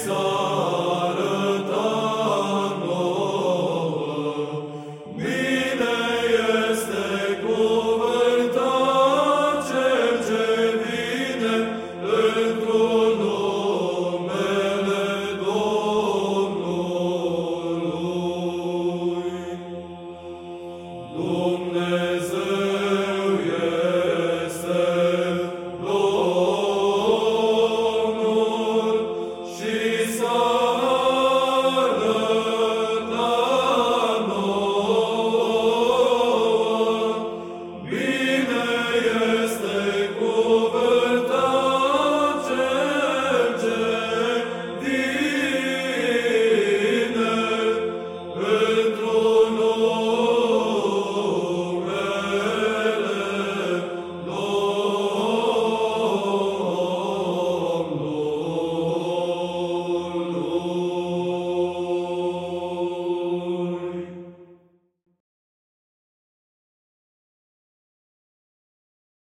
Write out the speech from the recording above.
So.